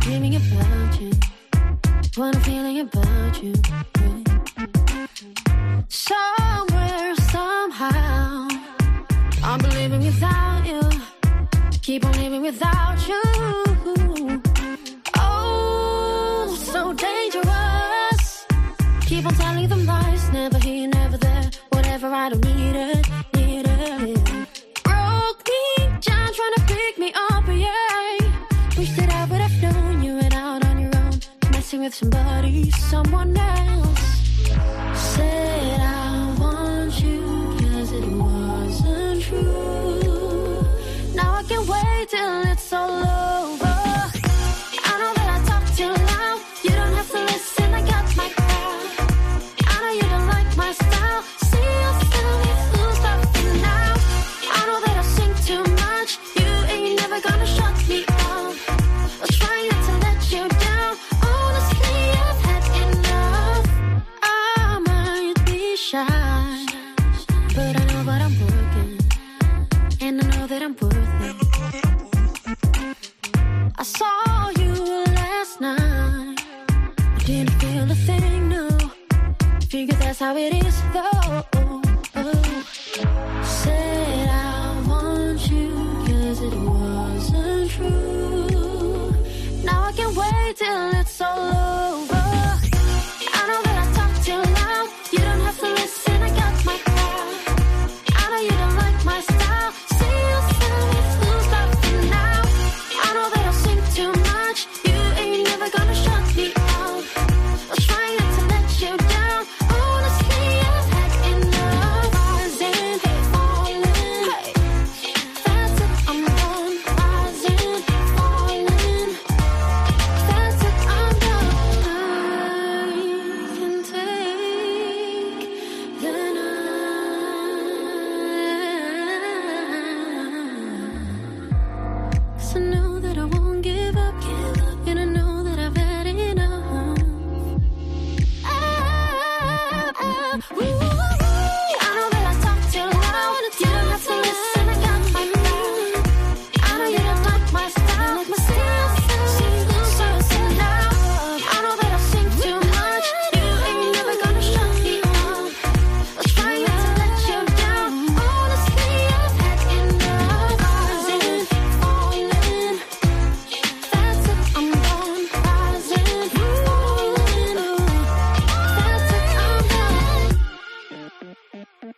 dreaming about you. What I'm feeling about you. Somewhere, somehow, I'm believing without you. Keep on living without you. Oh, so dangerous. Keep on telling them lies, never here, never there. Whatever I don't need it. with somebody, someone else. Say Can't feel a thing, no. Figure that's how it is, though. Oh.